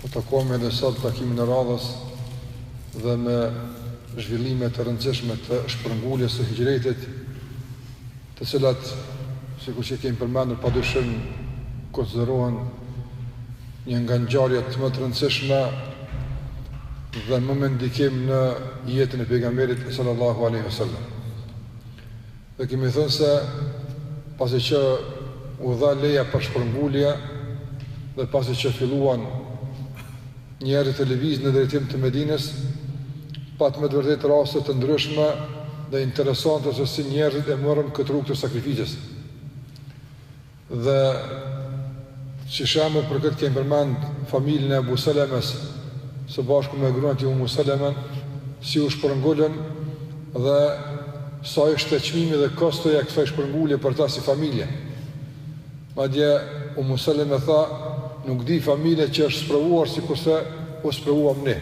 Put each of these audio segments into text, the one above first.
Po takohemi edhe sot në takimin e radhës dhe me zhvillime të rëndësishme të shpërnguljes së hixhretit, të cilat, sikur që kemi përmendur pa dyshim, konsiderohen një nga ngjarjet më të rëndësishme dhe më me ndikim në jetën e pejgamberit sallallahu alaihi wasallam. E kemi thënë se pasi që u dha leja për shpërngulje dhe pasi që filluan njerëzit të lëvizin në drejtim të Medinës, pat me të vërtetë raste të ndryshme dhe interesante se si njerëzit e morën këtë rrugë të sakrificës. Dhe si shembull për këtë kemi përmend familjen e Ebu Selemes së bashku me gruan e tij Ummu Selemen, si u shpërngulën dhe sa ishte çmimi dhe kostoja e kësaj shpërngulje për ta si familje. Madje Ummu Seleme tha, Nuk di familje që është sprovuar sikurse u sprovuam ne.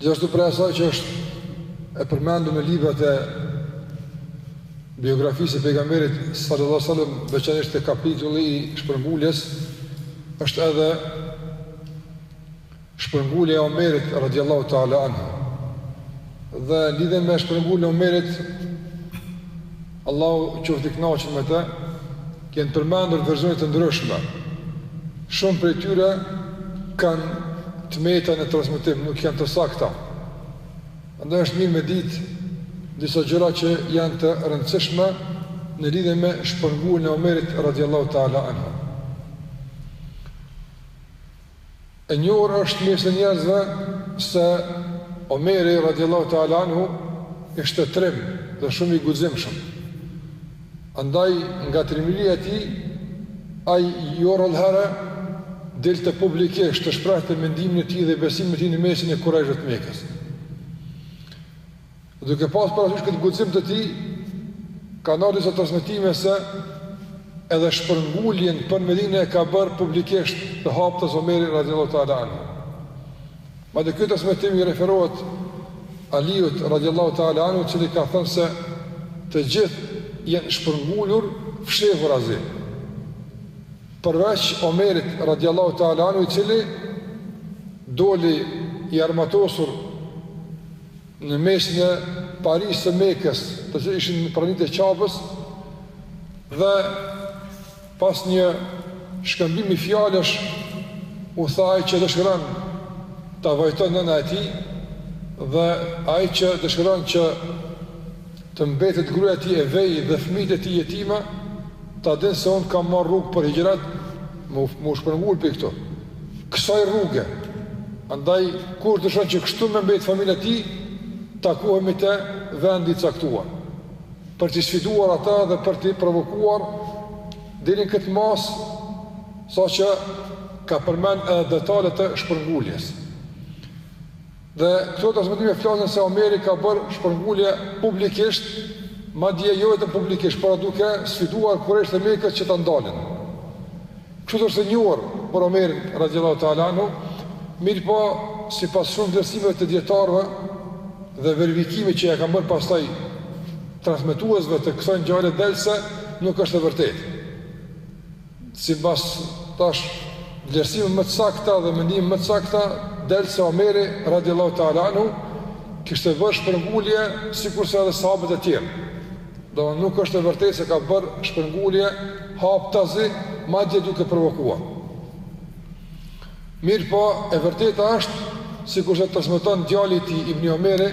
Gjithashtu prej asaj që është e përmendur në librat e biografisë së pejgamberit sallallahu alajhi wasallam, veçanërisht te kapitulli i shpërnguljes, është edhe shpërngulja e Omerit radhiyallahu ta'ala anhu. Dhe lidhje me shpërnguljen e Omerit Allahu qoftë i kënaqur me të, janë përmendur verzione të ndryshme. Shumë prej tyre kanë të meta në transmetim, nuk janë të sakta. Andaj është mirë me ditë disa gjëra që janë të rëndësishme në lidhje me shpërnguljen e Omerit radhiyallahu ta'ala anhu. E njohur është mes njerëzve se Omeri radiallahu ta'ala anhu ishte trim dhe shumë i guximshëm. Andaj nga trimëria e tij ai jo rrallëherë dilte publikisht të shprehte mendimin e tij dhe besimin e tij në mesin e Kurajshëve të Mekës. Duke pasur parasysh këtë guxim të tij, kanë ardhur disa transmetime se edhe shpërnguljen për Medinë e ka bërë publikisht dhe haptas Omeri radhiyallahu ta'ala anhu. Madje ky transmetim i referohet Aliut radhiyallahu ta'ala anhu, i cili ka thënë se të gjithë janë shpërngulur fshehurazi, përveç Omerit radhiyallahu ta'ala anhu, i cili doli i armatosur, Në mesin e parisë së Mekës, të cilët ishin në prani të Qabës, dhe pas një shkëmbimi fjalësh u tha ai që dëshiron ta vajtojë nëna e tij dhe ai që dëshiron që të mbetet gruaja e tij e vejë dhe fëmijët e tij jetima, ta dinë se unë kam marrë rrugë për hixhret, me u shpërngul pi këtu. kësaj rruge. Andaj, kush dëshiron që kështu me mbejt familja e tij, takohemi te vendi i caktuar. Për t'i sfiduar ata dhe për t'i provokuar, deri në këtë masë, saqë ka përmend edhe detalet e shpërnguljes. Dhe këto transmetime flasin se Omeri ka bërë shpërngulje publikisht, madje jo vetëm publikisht, por duke sfiduar kurejshët e Mekës që ta ndalin. Kështu është e njohur për Omerin radhiyallahu ta'ala anhu, mirëpo sipas shumë vlerësimeve të dietarëve dhe verifikimit që ia kanë bërë pastaj transmetuesve të kësaj ngjarje del se nuk është e vërtetë. Sipas tash vlerësime më të sakta dhe mendime më të sakta del se Omeri radiallahu ta'ala anhu kishte bërë shpërngulje sikurse edhe sahabët e tjerë. Pra nuk është e vërtetë se ka bërë shpërngulje haptazi, madje duke provokuar. Mirëpo, e vërteta është, sikurse e transmeton djali i tij, Ibni Omeri,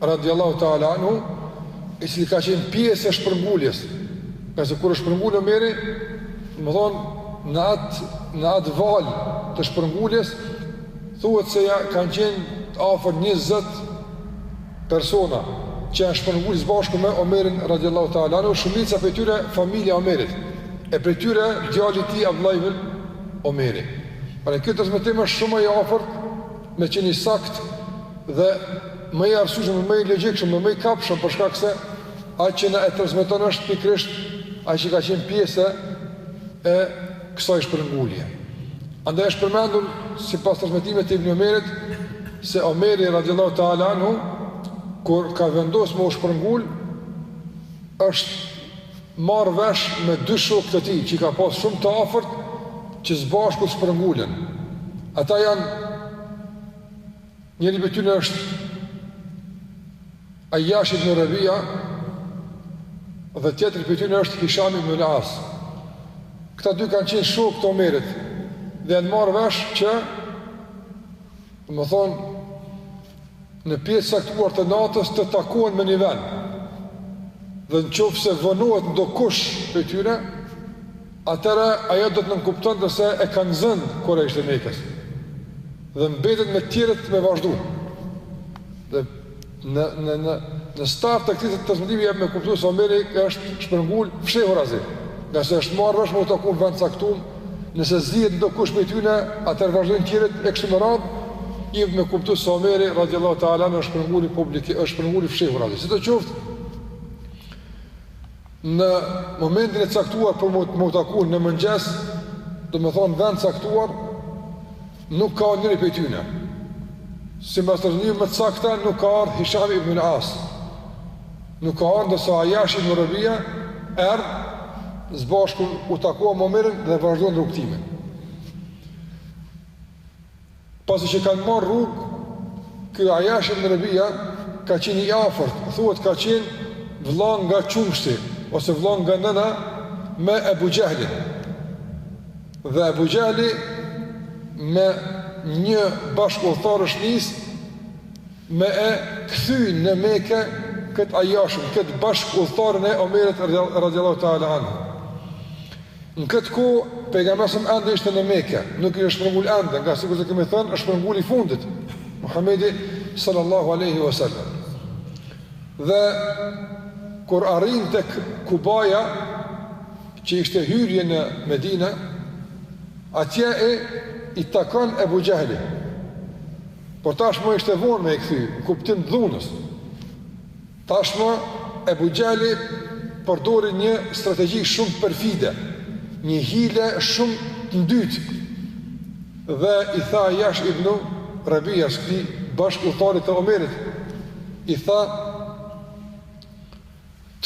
radijallahu ta'ala anhu, i cili ka qenë pjesë e shpërnguljes, ngase kur është shpërngul Omeri, domethënë, në atë, në atë valë të shpërnguljes, thuhet se ata kanë qenë afër 20 persona që janë shpërngul së bashku me Omerin radiallahu ta'ala anhu, shumica prej tyre familja e Omerit, e prej tyre djali i tij Abdullah ibn Omeri. Pra kjo transmetim është shumë më i afërt me qenë i saktë dhe më i arsyeshëm dhe më i logjikshëm dhe më i kapshëm për shkak se ai që na e transmeton është pikërisht ai që ka qenë pjesë e kësaj shpërngulje. Andaj është përmendur sipas transmetimit të Ibn Omerit se Omeri radhiyallahu ta'ala anhu kur ka vendosur me u shpërngul është marrë vesh me dy shokë të tij që i ka pas shumë të afërt që së bashku të shpërngulen. Ata janë njëri prej tyre është Ajash ibn Rabija dhe tjetri prej tyre është Hisham ibn al-As. Këta dy kanë qenë shokë të Omerit dhe janë marrë vesh që domethënë në pjesë të caktuar të natës të takohen në një vend dhe në qoftë se vonohet ndokush prej tyre atëherë ajo do të nënkuptonte se e kanë zënë kurejshët e Mekës dhe mbetet me të tjerët me vazhdu dhe Në në në në start të këtij transmetimi jep me kuptu se Omeri është shpërngul fshehurazi, ngase është marrë vesh me u taku në vend të caktum, nëse zihet ndokush prej tyne, atëherë vazhdojnë tjerët e kështu me radhë, jep me kuptu se Omeri, radiallahu ta'ala anhu, s'është shpërngul publikisht, është shpërngul fshehurazi. Sidoqoftë, Në momentin e caktuar për me u taku në mëngjes, domethonë vend caktuar, nuk ka njëri prej tyne. Si më së rënjë me cakta, nuk ka ardh Hisham ibn As. Nuk ka ardh ndërsa Ajash ibn Rabia, erdh, s'bashku u takuan me Omerin dhe vazhdojnë rrugëtimin. Pasi që kanë marrë rrugë, ky Ajash ibn Rabia ka qenë i afërt, thuhet ka qenë vëlla nga qumështi ose vëlla nga nëna me Ebu Xhehlin. Dhe Ebu Xhehli me një bashkëudhëtar është nisë me e kthy në Mekë këtë Ajashin, këtë bashkëudhëtarin e Omerit radhiyallahu ta'ala anhu. Në këtë kohë, Pejgamberi a.s. ende ishte në Mekë, nuk ishte shpërngul ende, ngase sikurse kemi thënë, është shpërngul i fundit, Muhamedi sallallahu alaihi wasallam. Dhe kur arrin tek Kubaja, që ishte hyrje në Medinë, atje e i takon Ebu Xhehli. Por tashmë ishte vonë me e kthy, në kuptim të dhunës. Tashmë Ebu Xhehli përdori një strategji shumë perfide, një hile shumë të ndytë dhe i tha Ajash ibn Rabias, këtij bashkëudhëtarit të Omerit, i tha,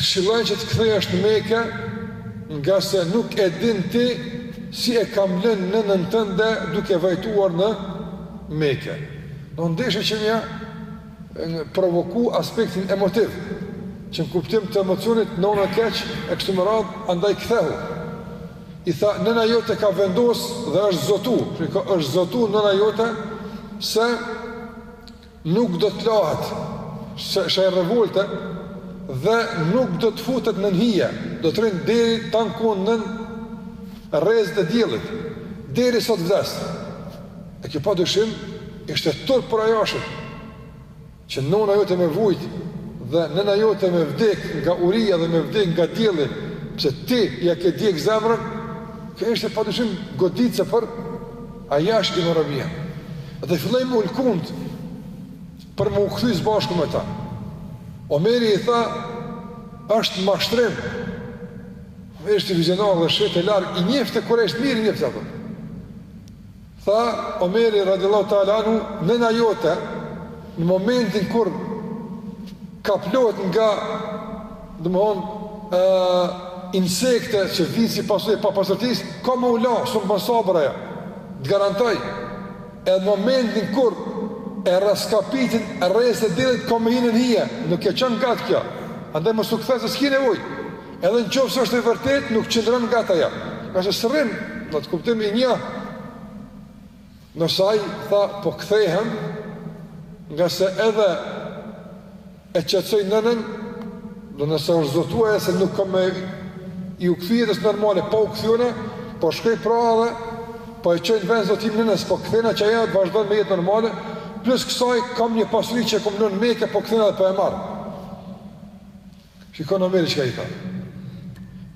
Të këshilloj që të kthehesh në Mekë, ngase nuk e din ti si e kam lënë nënën tënde duke vajtuar në Mekë. Donte që me ia provoku aspektin emotiv, që në kuptim të emocionit, nëna keq, e kështu me radhë, andaj kthehu. I tha, nëna jote ka vendos dhe është zotu, që është zotu nëna jote, se nuk do të lahet, si shenjë revolte, dhe nuk do të futet nën hije, do të rrijë deri të ankohet nën rreze të diellit, derisa të vdesë. E kjo pa dyshim ishte turp për Ajashin, që nona jote me vujt dhe nëna jote me vdek nga uria dhe me vdek nga dielli, pse ti ia ke djeg zemrën, kjo ishte pa dyshim goditëse për Ajash ibn Rabijan. Dhe filloi me u lkund për me u kthy s'bashku me ta. Omeri i tha, është mashtrim. Omeri ishte vizionar dhe shihte larg, i njifte kurejshët mirë i njifte ata. Tha Omeri radiallahu ta'ala anhu, nëna jote, në momentin kur kaplohet nga, domethonë, insekte që vijnë si pasojë e papastërtisë, ka me u la, s'mund bën sabër ajo, të garantoj, edhe në momentin kur e raskapitin rrezet e diellit, ka me hi në hije, nuk e çon gatë kjo, andaj mos u kthe se s'ki nevoj, Edhe në qoftë se është e vërtetë, nuk qëndron gatë ajo. Ngase s'rrin, n'atë kuptim i një, ndërsa ai tha, po kthehem, ngase edhe e qetësoj nënën, dhe nëse është zotu ajo se nuk ka me iu kthy jetës normale pa u kthy unë, po shkoj pra edhe, po e çoj në vend zotimin e nënës, po kthehna që ajo të vazhdon me jetë normale, plus kësaj kam një pasuri që e kom lonë n'Meke, po kthehna dhe po e marr. Shikon Omeri çka i tha.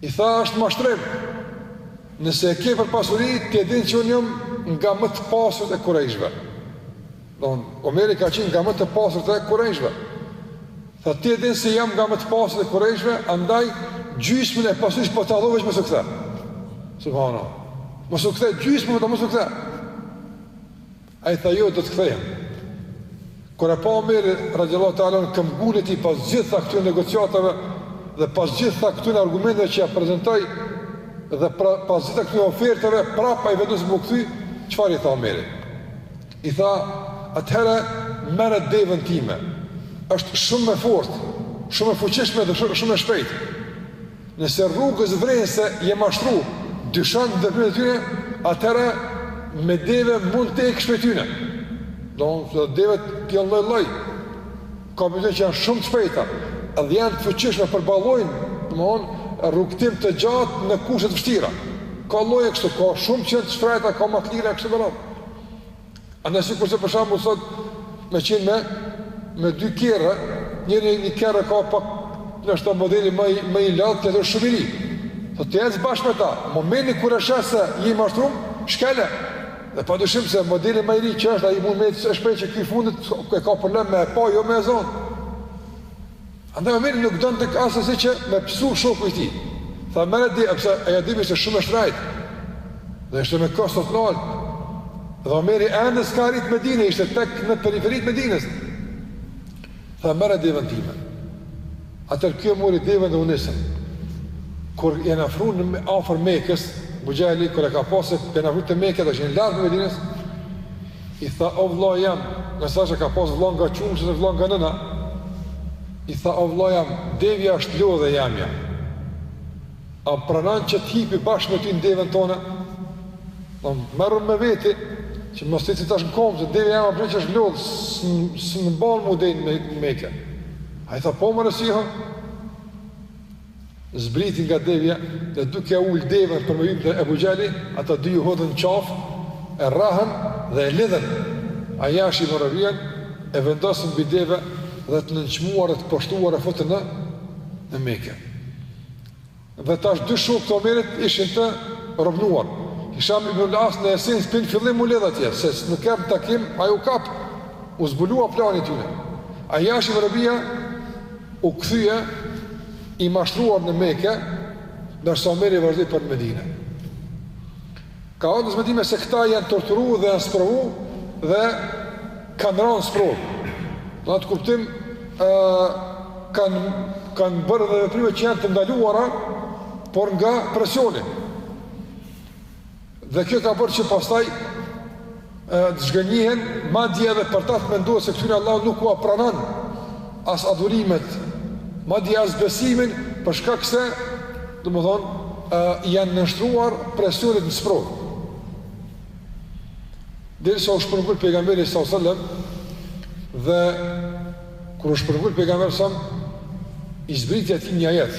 I tha është mashtrim. Nëse e ke për pasuri, ti e din që unë jam nga më të pasurit e kurejshve. Domethënë Omeri ka qenë nga më të pasurit e kurejshve. Tha ti e din se jam nga më të pasurit e kurejshve, andaj gjysmën e pasurisë po ta dho veç mos u kthe. Subhanallah. Mos u kthe, gjysmën po ta, mos u kthe. Ai tha, Jo, do të kthehem. Kur e pa Omeri, radijallahu ta'ala anhu, këmbënguljen e tij pas gjitha këtyre negociatave dhe pas gjitha këtyre argumenteve që ia prezantoi dhe pra, pas gjitha këtyre ofertave, prapë ai vendosi me u kthy, çfarë i tha Omeri? I tha, atëherë merre deven time. Është shumë e fortë, shumë e fuqishme dhe shumë e shpejtë. Nëse rrugës vren se je mashtru, dyshon në veprimet e tyre, atëherë me deve mund të ikësh prej tyre. Domethënë devet janë lloj-lloj. Ka prej tyre që janë shumë të shpejta, edhe janë të fuqishme përballojnë, domethënë, rrugëtim të gjatë në kushte të vështira. Ka lloje kështu, ka shumë që janë të shtrajta, ka më të lira e kështu me radhë. Andaj sikurse për shembull sot me qenë me me dy kerra, njëri një kerr e ka pak ndoshta modeli më i më i lodht, tjetri shumë i ri. Po ti ec bashkë me ta. Momentin kur e sheh se je i mashtruar, shkele. Dhe pa dyshim se modeli më i ri që është ai mund me ec shpejt që ky i fundit e ka problem me e pa jo me e zonë. Andaj Omeri nuk donte assesi që me pësu shoku i tij. Tha merre, edhe pse ajo deve ishte shumë e shtrajtë. Dhe ishte me kosto të naltë. Dhe Omeri ende s'ka arritë n'Medine, ishte tek në periferi të Medinës. Tha merre deven time. Atëherë ky e mori deven dhe u nisën. Kur janë afru në afër Mekës, Ebu Xhehli, kur e ka pa se janë afru te Meka dhe janë larg Medinës, I tha, o vëlla jem, ngase e ka pas vëlla nga qumështi dhe vëlla nga nëna, i tha, o vëlla jem, devja është lodh e jemja, a më pranon që të hipi bashkë me ty në deven tonde, dhe merrëm me veti, që mos të eci tash në komë, se devja jeme veç është lodh e s'më ban më deri n'Meke. Ai tha, po more, si jo, zbriti nga devja dhe duke ul devën për me hyrë te Ebu Xhehli, ata dy iu hodhën n'qafë, e rrahën dhe e lidhën. Ajash ibn Rebian e vendosën mbi deve dhe të nënçmuar dhe të poshtuar e futën në në Mekë. Dhe tash dy shokë të Omerit ishin të robnuar. Hisham ibn al-As në esencë pi n'fillim u lidh atje, se nuk erdh n'takim, ai u kap. U zbulua plani i tyre. Ajash ibn Rebia u kthye i mashtruar në Mekë, ndërsa Omeri vazhdoi për Medinë. Ka transmetime se këta janë torturu dhe janë sprovu dhe kanë ranë n'sprovë. Në atë kuptim ë kanë kanë bërë edhe veprime që janë të ndaluara, por nga presioni. Dhe kjo ka bërë që pastaj të zhgënjehen, madje edhe për ta të mendohet se këtyre Allahu nuk ua pranon as adhurimet, madje as besimin, për shkak se, domethënë, janë nënshtruar presionit në sprovë. Derisa u shpërngull pejgamberi s.a.s. dhe kur u shpërngull pejgamberi s.a.s. i zbriti atij një ajet,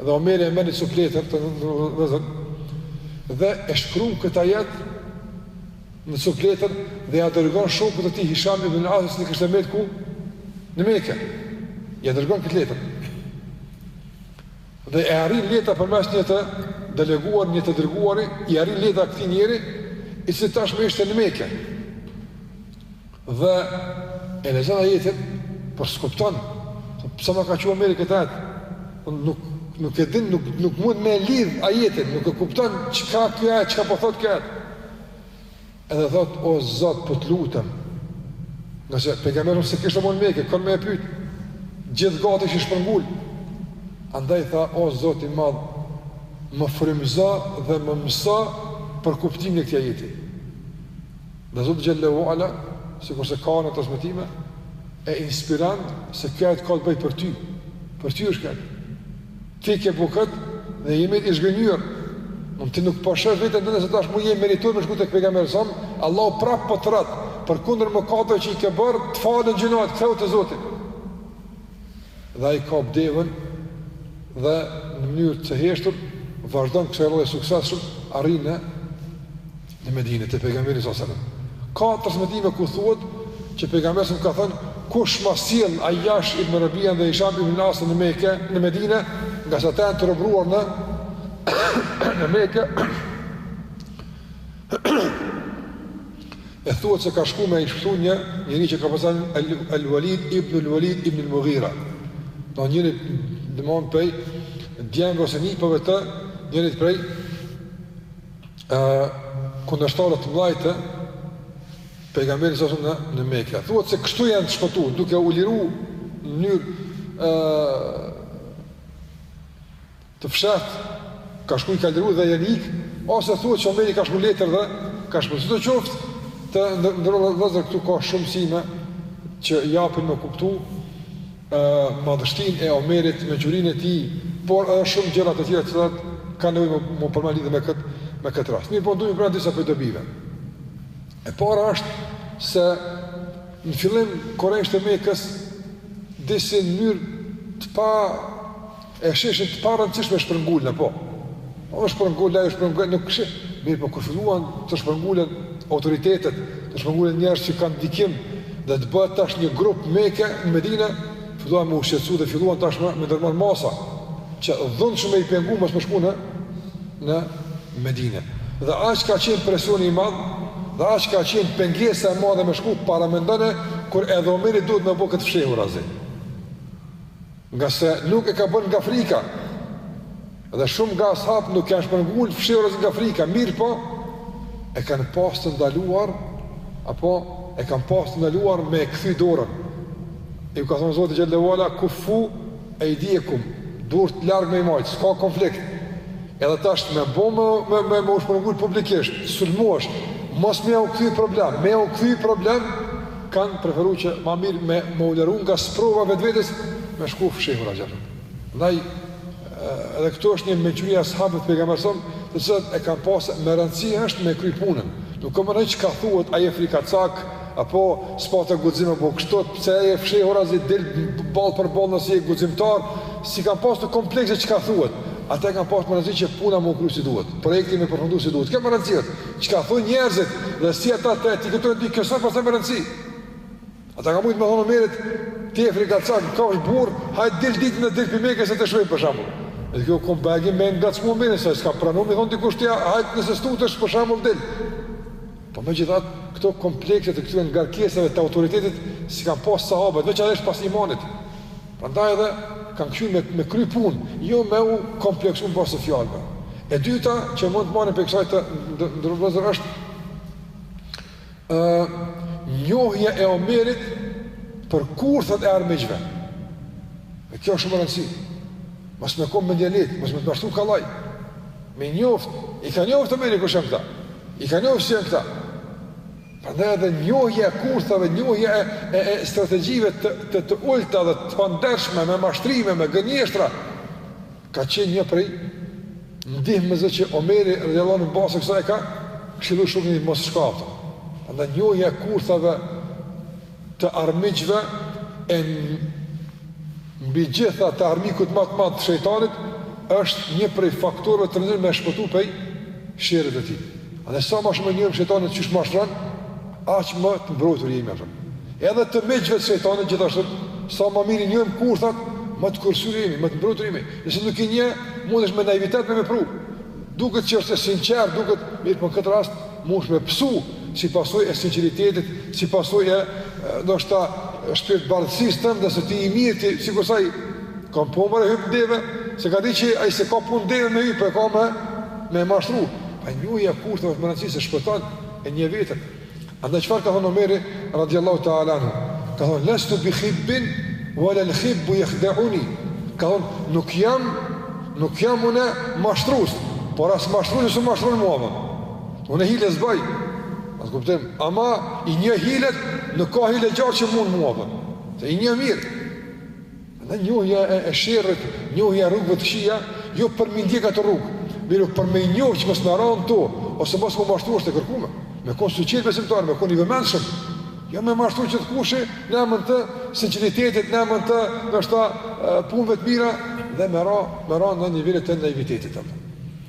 Dhe Omeri e merr një copë letër vëllezër dhe e shkruan këtë ajet në copë letër dhe ia dërgon shokut të tij Hisham ibn al-Asit, i cili kishte mbet ku në Mekë. Ia dërgon këtë letër. Dhe e arrin letra përmes një të deleguar, një të dërguari, i arrin letra këtij njeri i cili tashmë ishte në Mekë. Dhe e lexon ajetin, por s'kupton. Pse ma ka çu Omeri këtë ajet? Unë nuk, nuk e din, nuk, nuk mund me e lidh ajetin, nuk e kupton çka ky ajet, çka po thot ky ajet. Edhe thot, o Zot, po të lutem, ngase pejgamberin s'e kishte më n'Mekë, kon me e pyt, gjithë gati që shpërngul, andaj tha, o Zot i madh, më frymëzo dhe më mëso për kuptimin e këtij ajeti. Dhe Zoti xhelle ue ala, sikurse ka në transmetime, e inspiron se ky ajet ka të bëjë për ty. Për ty është ky. Ti ke bo këtë dhe je i zhgënjyer. Në ti nuk po shef veten tënde se tashmë je meritor me shku tek pejgamberi s.a.s. Allahu prap po të thrret përkundër mëkateve që i ke bër, të falen gjynahet, kthehu te Zoti. Dhe ai kap devën dhe në mënyrë të heshtur vazhdon kësaj rrugë suksesshëm arrin në në Medinë te pejgamberi alejhi selam. Ka transmetime ku thuhet që pejgamberi ka thënë kush ma sjell Ayyash ibn Rabi'a dhe Hisham ibn As në Mekë, në Medinë, ngase janë të robëruar në në Mekë. e thuhet se ka shku me i shpëtu një njeri që ka pas emrin Al-Walid ibn Al-Walid ibn Al-Mughira. Pra njëri domethënë prej djemve ose nipëve të njërit prej e kundërshtarët të mëdhaj të pejgamberit a.s. në Mekë. Thuhet se kështu janë shpëtuar duke u liru në mënyrë ë të fshehtë, ka shku i ka liru dhe kanë ik, ose thuhet se Omeri ka shkru letër dhe ka shkuar sido qoftë të nderuar vëllezër këtu ka shumë mësime që japin me kuptu madhështinë e Omerit mençurinë e tij, por edhe shumë gjëra të tjera të cilat kanë nevojë me u përmend lidhur me këtë me këtë rast. Mirë, po do t'i përmendim disa prej dobive. E para është se në fillim kurejshët e Mekës disi në mënyrë të pa E shihshin të pa rëndësishme shpërnguljen apo? U shpërngul ai, u shpërngul, nuk prish. Mirë po kur filluan të shpërngulen autoritetet, të shpërngulen njerëz që kanë ndikim dhe të bëhet tash një grup mekas në Medinë, filluan me u shqetsu dhe filluan tashmë me ndërmarr masa që dhunshëm me i pengu mos me shku në në Medinë. Dhe aq ka qenë presioni i madh dhe aq ka qenë pengesa e madhe me shku paramendone kur edhe Omeri detyrohet me bo këtë fshehurazi. Ngase nuk e ka bën nga frika. Dhe shumë nga ashabët nuk janë shpërngul fshehurazi nga frika, mirëpo e kanë pas të ndaluar apo e kanë pas të ndaluar me e kthy dorën. Ju ka thënë Zoti xhel-le ve ala kuffu ejdijekum, durt larg me i majt, s'ka konflikt. Edhe tash me bë me me me, me u shpërngul publikisht, sulmohesh, mos me u kthy problem, me u kthy problem Kan preferu që ma mir me me u largu nga sprova vetvetes me shku fshehurazi. Ndaj edhe këtu është një mençuri e ashabëve të pejgamberit a.s., të cilët e kanë pas me rëndësi është me kry punën. Nuk ka rëndësi çka thuhet, a je frikacak apo s'pate guxim apo kështu, pse ai fshehurazi, dil ball për ball nëse je guximtar, s'i kanë pas kto komplekse çka thuhet. Ata e kanë pas me rëndësi që puna me u kry si duhet, projekti me përfundu si duhet. Kjo me rëndësi është, Çka thonë njerëzit dhe si ata të etiketojnë ti, kjo s'është pastaj me rëndësi. Ata ka mujtë me i thonë Omerit, ti je frikacak, kofsh burrë, hajt dil ditën dil prej Mekes e të shohim për shembull. Edhe kjo kanë ba me ngacmu Omerin, se s'ka pranu me i thonë dikush atij, hajt nëse s'tutesh për shembull dil. Po megjithatë, këto komplekset e këtyre ngarkeseve të autoritetit s'i kan pas sahabët, veçanërisht pas imanit. Prandaj edhe kanë kqyr me me kry punë, jo me u kompleksu në bazë të fjalëve. E dyta që mund të marrim pej kësaj të nderum vllezër është ë njohja e Omerit për kurthat e armiqve. Dhe kjo është shumë e rëndësishme. Mos me kon mendjelehtë, mos me të mashtru kallaj. Me njoft, i ka njoft Omeri kush janë këta. I ka njoft si janë këta. Prandaj edhe njohja e kurthave, njohja e, e, e strategjive të, të, të ulta dhe të pandershme, me mashtrime, me gënjeshtra, ka qenë një prej ndihmesave që Omeri radiallahu anhu në bazë të kësaj e ka këshillu shumë që mos shkoftë. Prandaj njohja e kurthave, të armiqve e mbi gjitha të armikut më të madh të shejtanit është një prej faktorëve të rëndësishëm me shpëtu pej sherrit të tij. Dhe sa më shumë e njohim shejtanin qysh mashtron, aq më të mbrojtur jemi atë. Edhe të miqve të shejtanit gjithashtu, sa më mirë i njohim kurthat, më të kursyer jemi, më të mbrojtur jemi. Nëse nuk i njeh, mundesh me naivitet me vepru. Duket që është e sinqertë, duket, mirëpo në këtë rast munesh me pësu si pasojë e sinqeritetit, si pasojë e ndoshta shpirtbardhësisë tënde se ti i mirë ti, sikur sa i ka po more hyp në deve, s'e ka dit që ai s'e ka punën në deve me hyp, po e ka me me mashtru. Pra njohja e kurthave është me rëndësi se shpëton njeri veten. Andaj çfarë ka thënë Omeri radiallahu ta'ala anhu? Ka thënë, lestu bi khibbin, wala lë khibbu jehdeuni. Ka thënë, nuk jam, nuk jam une mashtrus, por as mashtrusi s'më mashtron mua, dhe. Une hile s'baj, atë kuptim, ama i njoh hilet, nuk ka hileqar që m'mund mua, dhe. Se i njoh mirë. Dhe njohja e, e sherrit, njohja e rrugëve të këqija, jo për mi ndjek atë rrugë, mirëpo për me i njoh që mos me ra në to, ose mos me u mashtru është e kërkume. Me konë syçelë besimtari, me konë i vëmendshëm. Jo me mashtru gjithkushi, në emën të sinceritetit, në emën të ndoshta punëve të mira, dhe me ra, me ra në nivele të naivitetit. Të.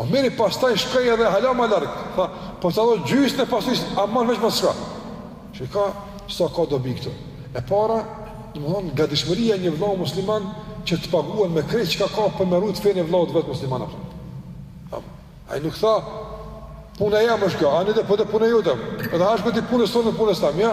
Omeri pastaj shkoi edhe hala më larg, tha, po ta lo gjysën e pasurisë, aman veç mos shko. Shiko sa ka dobi këtu. E para, domthon gatishmëria e një vëllau musliman që të paguan me krejt çka ka për me rujt fenë e vëllaut vet musliman apo. Ai nuk tha puna jam është kjo, ani de po de punë e jote. Edhe hajt shko ti punës sonde unë punës tem, jo.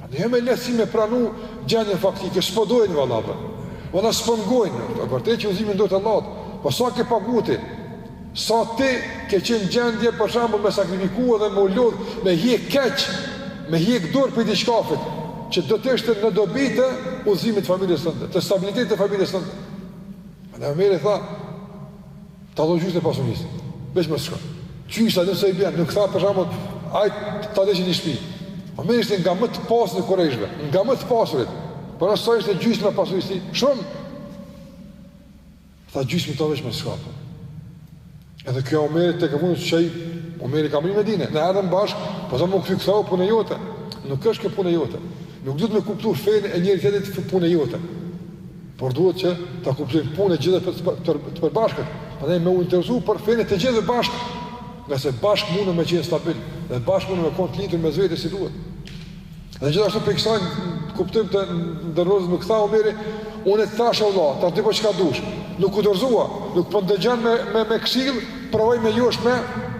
Prandaj jo me lehtësi me pranu gjendjen faktike, s'po dojnë valla apo. Valla s'po ngojnë, është e vërtetë që udhëzimi në dorë t'Allahut, po sa ke paguar ti? Sa ti ke qenë në gjendje për shembull me sakrifiku edhe me u lodh, me hjek keq, me hjek dorë pej diçkafit, që do të ishte në dobi të udhëzimit të familjes tënde, të stabilitetit të familjes së të. Prandaj Omeri tha, Ta dhon gjysmën e pasurisë. Veç mos shko. Gjysa do soi bën, nuk tha për shembull, ai ta dëshin në shtëpi. Omeri ishte nga më të pasurit e kurejshëve, nga më të pasurit. Pra sa ishte gjysma e pasurisë, shumë. Tha gjysmën ta veç mos shko. Edhe kjo Omeri të ka vënë çaj, Omeri ka mbrri në Medine, ne erdhëm bashk, po sa më kthy kthehu punë jote. Nuk është kjo punë jote. Nuk duhet me kuptu fenë e njëri tjetrit punë jote. por duhet që ta kuptojmë punën e gjithëve të, të, të përbashkët, prandaj me u interesu për fenë të gjithëve bashkë, ngase bashkë mundëm me qenë stabil, dhe bashkë mundëm me konë të lidhur mes vete si duhet. Dhe gjithashtu prej kësaj kuptojmë të nderuar nuk tha Omeri, unë e të thashë Allah, tash ti bo çka dush, nuk u dorëzua, nuk po ndëgjon po me, me, me këshill, provoj me josh me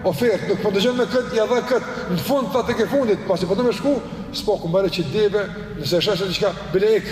ofertë, nuk po ndëgjon po me këtë, ia dha këtë, në fund të të fundit, pasi po don me shku, së paku merre qet deve, nëse e sheh diçka, bile ik,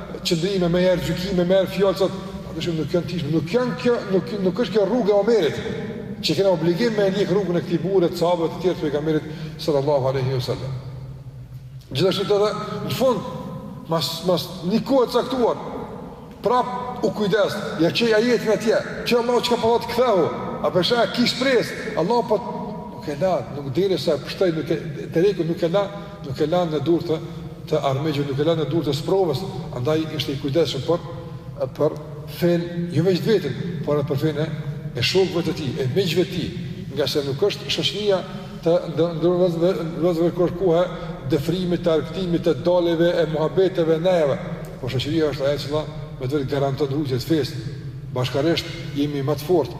qëndrime, me herë gjykime, me herë fjalë sot, ato shumë nuk janë të hijshme, nuk janë kjo, nuk, nuk është kjo rrugë e Omerit, që kena obligim me ndjek rrugën e këtij burri, të sahabëve të tjerë të pejgamberit sallallahu aleyhi wa sallam. Gjithashtu edhe, në fund, mas, mas një kohë të caktuar, prap u kujdes, ja qe ajetin atje, qe Allahu çka po thot kthehu, a po sheh e ki shpres, Allahu, po nuk e la, nuk deri sa e pshtoj, nuk e të reku, nuk e la, nuk e la në dorë të të armiqve, nuk e la në dorë të sprovës, andaj ishte i kujdesshëm për për fen jo veç të vetën, por edhe për fen e shokëve të tij, e miqve të tij, ngase nuk është shoqëria të nderuar vëllezër veç kohë e dëfrimit të argëtimit të daljeve e muhabeteve e nejave, por shoqëria është ajo që me të vërtetë garanton rujtjen e fesë. Bashkarisht jemi më të fortë.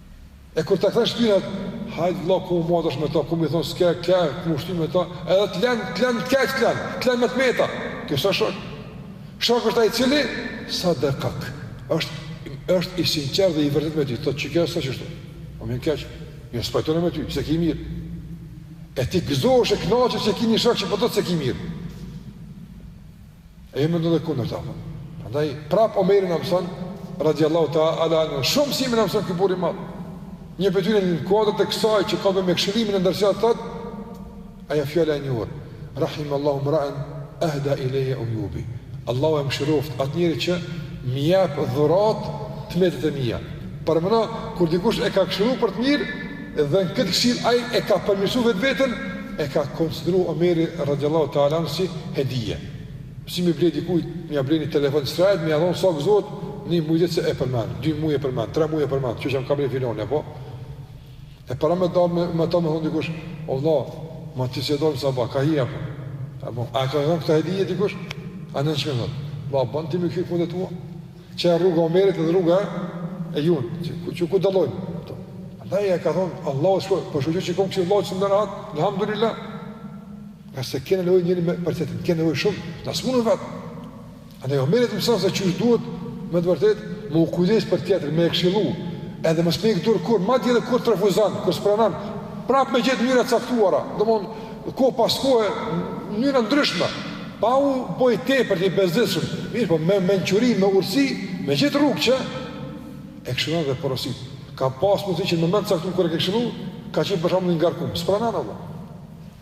E kur ta kthen shpinën, hajt vëlla ku u matosh me to, ku mi thon s'ke kë, ku mu shty me to, edhe të len, të len të keq të len, të len me të meta. Ky s'asht shok. Shok është ai cili sadekak. Është është i sinqert dhe i vërtet me ty, thotë çike sa çështë. Po mendon keq. Jo spajton me ty, se ke mirë. E ti gëzohesh e kënaqesh se ke ni shok që po thotë se ke mirë. E jo mendon të kundërtën. Prandaj prap Omeri na mëson radiallahu ta'ala anhu. Shumë mësime na mëson ky burrë i madh. Një prej tyre në kuadër të kësaj që ka të bëj me këshillimin e ndërsjellë thotë ajo fjala e njohur rahimallahu mra'an ahda ilayya uyubi. Allahu e mëshiroft atë njeri që më jep dhurat të metet e mia. Pra domethënë, kur dikush e ka këshilu për të mirë, Dhe me këtë këshillë ai e ka përmirësuar vetveten, e ka konsideruar Omeri radijallahu taala anhu si hedije. Si me i ble dikujt, me ia ble ni telefon të shtrejt, me ia dhon sa gëzohet, ni muaj ditë se e përmend, dy muaj e përmend, tre muaj e përmend, kqyr çka më ka blerë filani apo. E pra me dal me me të me thon dikush, o vëlla, ma ti se dal sa ba, ka hije po. Apo, a ka dhënë këtë hedije dikush? A në çmë thot? Vëlla, bën ti kqyri punët tua. Që e rruga Omerit edhe rruga e jonë, që, që ku dallojnë. Andaj e ka thonë, Allahu, po shoh që i kom kësi vllazën në në rahat, elhamdulilah, ngase kena nevojë njëri me për tjetrin, kena nevojë shumë, na s'mundem vetë. Andaj Omeri t'mëson se qysh duhet, me të vërtetë, me u kujdes për tjetrin, me e këshillu, edhe me s'hek dorë kur, madje edhe kur të refuzon, kur s'pranon, prap me gjetë mënyra caktuara, domethënë, kohë pas kohe mënyra ndryshme, pa u boj tepër të i bezdisur, mirëpo me mençuri, me urësi, me gjetë rrugë që, e këshillon dhe porosit. Ka pas mundësi që në moment caktuar kur e ke këshillu, ka qenë për shembull i ngarkum, s'pranon apo,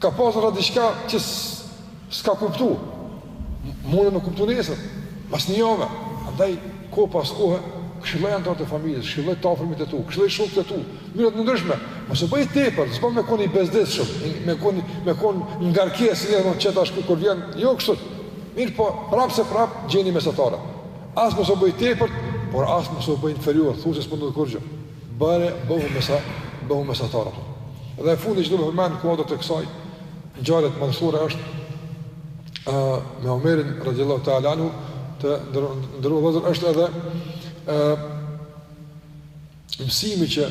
ka pas naj diçka që s'ka kuptu, Munet me kuptu nesër, pas një jave. Andaj, kohë pas kohe, këshilloj anëtarët e familjes, këshilloj të afërmit e tu, këshilloj shokët e tu, mënyrat e ndryshme. Mos e bëj tepër, s'bon me kon i bezdisshëm, me kon, me kon ngarkesë, si njërë, qe tash ky kur vjen, jo kështu. Mirëpo, prapë se prapë, gjeje mesataren. As mos e bëj tepër, por as mos e bëj inferior, thu se së përndodhë kurgjë. Bëre, bëhu mesatar. Dhe fundi që do me përmend, kuadër të kësaj, ngjarjes madhështore është ë me Omerin radhiyallahu ta'ala anhu të nderuar vëllezër është edhe ë mësimi që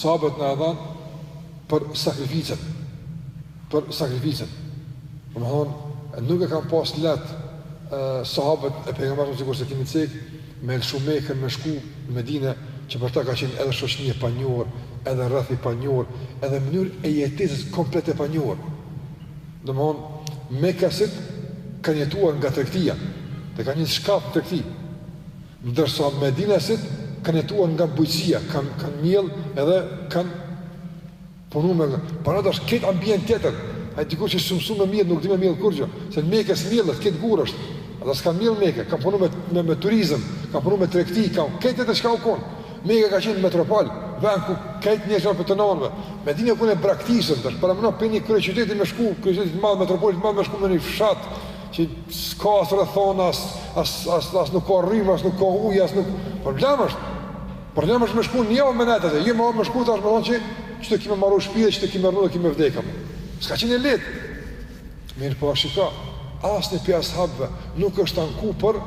sahabët na e dhanë për sakrificën për sakrificën domethonë nuk e kan pas lehtë sahabët e pejgamberit sikurse kemi cek me lëshu Mekën me shku n'Medine që për ta ka qenë edhe shoqni e panjohur edhe rreth i panjohur edhe mënyrë e jetesës komplet e panjohur domthon Mekasit kanë jetuar nga tregtia dhe kanë qenë t'shkathët n'tregti ndërsa Medinasit kanë jetuar nga bujqësia kanë kanë mjell edhe kanë Punu me këtë. Paramendo tash këtë ambient tjetër. Ai dikush që s'u mësu me mjell, nuk di me mjell kurrgjë, se në Mekë s'mjellet, krejt gurë është. Ata s'kan mjell n'Mekë, kan punu me me me turizëm, kan punu me tregti, krejt tjetër çka u kon. Meka ka qenë metropol, vend ku krejt njerëz janë për të nënve. Medina ku ne braktisën, tash paramendo prej kryeqytetin me shku, kryeqytetit t'madh metropolit të madh me shku në një fshat që s'ka as rrethon as as as as nuk ka rrymë, as nuk ka ujë, as nuk problem është. Problem është me shku një javë me nejt atje, jo me ardhë me shku tash domethonë që qaty ki me marru shpi, qaty ki me rrnu dhe ki me vdekë. S'ka qenë e lehtë. Mirëpo shiko, asnjë prej sahabëve nuk është anku për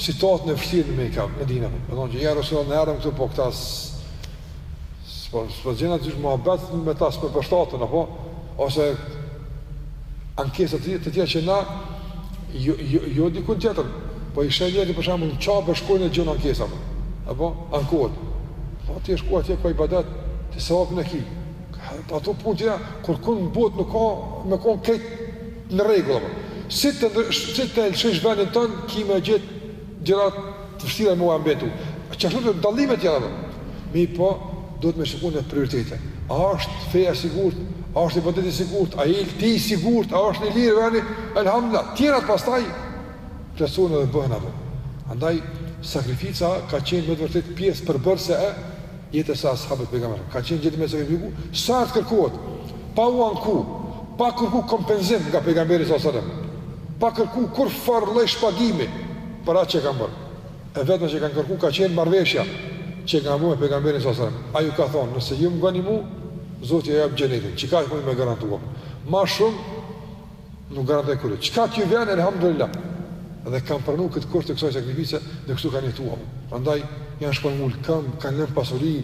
situatën e vështirë n'Mekë, n'Medinë. Me thonë që ja Resulullah na erdhëm këtu, po këta s'po gjejmë atë gjuhë, muhabet me ta s'po përshtatet, apo? Ose ankesa të tjera, të tjera që na jo jo jo diku tjetër, po i sheh ti për shembull qe po shkojn e gjen ankesa. Apo ankohet. Po ti shkon atje ku ibadet ti sevapin e ki. Po ato punë tjera kërkun në botë nuk ka me kon krejt në rregull. Si të si të lëshosh vendin tond, ki me gjet Gjëra të vështira me u ambientu. Qashtu e dallime tjera ato. Mirëpo, duhet me shiku në prioritete. A është feja e sigurt? A është ibadeti i sigurt? A je ti i sigurt? A është i lirë vendi? Elhamdulillah, tjerat pastaj plasohen edhe bëhen ato. Andaj, sakrifica ka qenë me të vërtetë pjesë përbërëse e Jetës së Ashabëve të Pejgamberit, ka qenë gjithë me sakrifiku sa të kërkohet, pa u anku, pa kërku kompenzim nga Pejgamberi sallallahu alajhi wasallam, pa kërku kurrfarë lloj shpagimi për atë që kanë bërë. E vetmja që kanë kërku ka qenë marrëveshja që kanë bërë me Pejgamberin sallallahu alajhi wasallam. Ai u ka thonë, nëse ju më dëgjoni mu, Zoti jua jep xhenetin. çka muj me garantu. Ma shumë Nuk garantoj kurrë. Çka t'ju vjen elhamdulillah. Dhe kanë pranuar këtë kusht të kësaj sakrifice dhe kështu kanë jetuar. Prandaj janë shpërngulë këmbë, kanë lënë pasuri,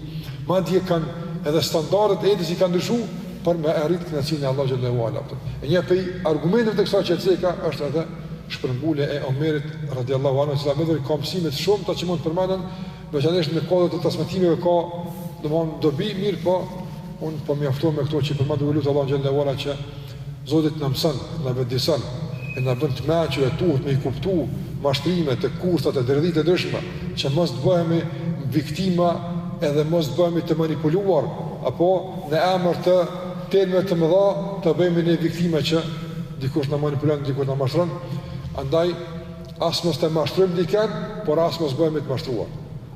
madje kanë edhe standardet e jetës i kanë ndryshuar për me arrit kënaqësinë e Allahut xhelle ve ala. E një prej argumenteve të kësaj që e ceka është edhe shpërngulja e Omerit radhiyallahu anhu, që me të vërtetë ka mësime të shumta që mund të përmenden, veçanërisht në kohët e transmetimeve ka domethënë dobi mirë, po un po mjaftohem me këto që përmendëm lus Allahun xhelle ve ala që Zoti na mëson, na vetëdijson e na bën të mençur e të urtë me i kuptu mashtrimet e kurthat e dredhitë e ndryshme që mos të bëhemi viktima edhe mos të bëhemi të manipuluar apo në emër të termeve të mëdha të bëhemi ne viktima që dikush na manipulon dikush na mashtron andaj as mos të mashtrojmë dikën por as mos bëhemi të mashtruar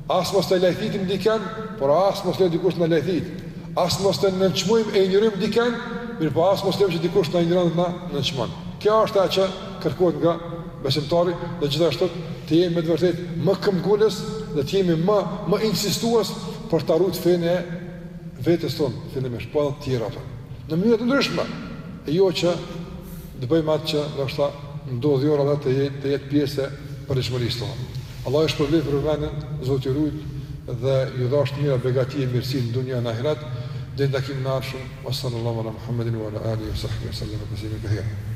As mos të lajthitim diken, por as mos lejmë dikush të na lajthit. As mos të nënçmojmë e injorojmë diken, mirëpo as mos lejmë që dikush të na injoron dhe na nënçmon. Kjo është ajo që kërkohet nga besimtari dhe gjithashtu të jemi me të vërtetë më këmbgulës dhe të jemi më, më insistues për ta ruajtur fenë e vetes tonë, fillimisht po edhe të tjerëve. Në mënyra të ndryshme, e jo që Të bëjmë atë që ndoshta ndodh jo rrallë e të jetë pjesë e përditshmërisë tonë. Allahu ju shpërbleftë për vëmendjen, Zoti ju rujt dhe ju dhashtë mira, begati e mirësi në dunja e në ahiret, deri në takimin e ardhshëm, wa sallallahu ala Muhammedin wa ala alihi wa sahbihi wa sallama tasliman kathira.